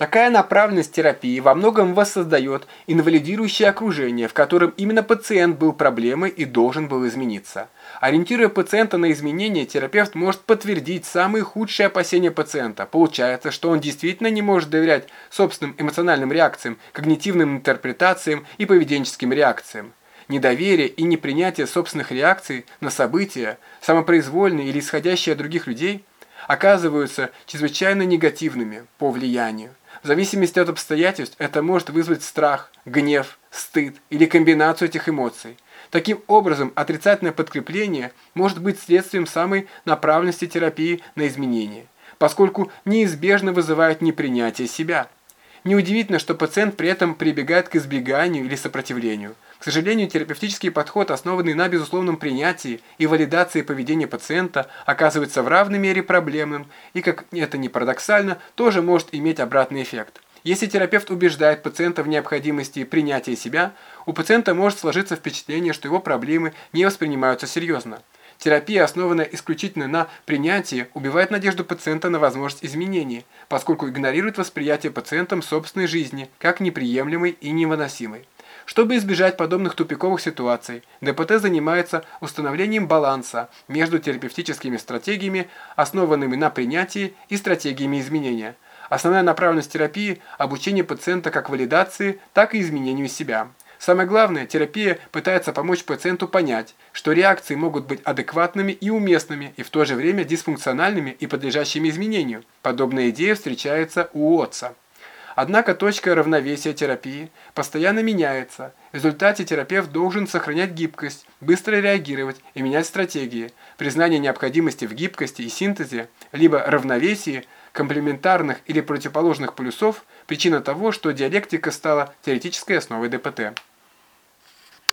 Такая направленность терапии во многом воссоздает инвалидирующее окружение, в котором именно пациент был проблемой и должен был измениться. Ориентируя пациента на изменения, терапевт может подтвердить самые худшие опасения пациента. Получается, что он действительно не может доверять собственным эмоциональным реакциям, когнитивным интерпретациям и поведенческим реакциям. Недоверие и непринятие собственных реакций на события, самопроизвольные или исходящие от других людей, оказываются чрезвычайно негативными по влиянию. В зависимости от обстоятельств это может вызвать страх, гнев, стыд или комбинацию этих эмоций. Таким образом, отрицательное подкрепление может быть следствием самой направленности терапии на изменения, поскольку неизбежно вызывает непринятие себя. Неудивительно, что пациент при этом прибегает к избеганию или сопротивлению. К сожалению, терапевтический подход, основанный на безусловном принятии и валидации поведения пациента, оказывается в равной мере проблемным и, как это ни парадоксально, тоже может иметь обратный эффект. Если терапевт убеждает пациента в необходимости принятия себя, у пациента может сложиться впечатление, что его проблемы не воспринимаются серьезно. Терапия, основанная исключительно на принятии, убивает надежду пациента на возможность изменений, поскольку игнорирует восприятие пациентом собственной жизни как неприемлемой и невыносимой. Чтобы избежать подобных тупиковых ситуаций, ДПТ занимается установлением баланса между терапевтическими стратегиями, основанными на принятии, и стратегиями изменения. Основная направленность терапии – обучение пациента как валидации, так и изменению себя. Самое главное, терапия пытается помочь пациенту понять, что реакции могут быть адекватными и уместными, и в то же время дисфункциональными и подлежащими изменению. Подобная идея встречается у Отца. Однако точка равновесия терапии постоянно меняется. В результате терапевт должен сохранять гибкость, быстро реагировать и менять стратегии. Признание необходимости в гибкости и синтезе, либо равновесии, комплементарных или противоположных полюсов – причина того, что диалектика стала теоретической основой ДПТ.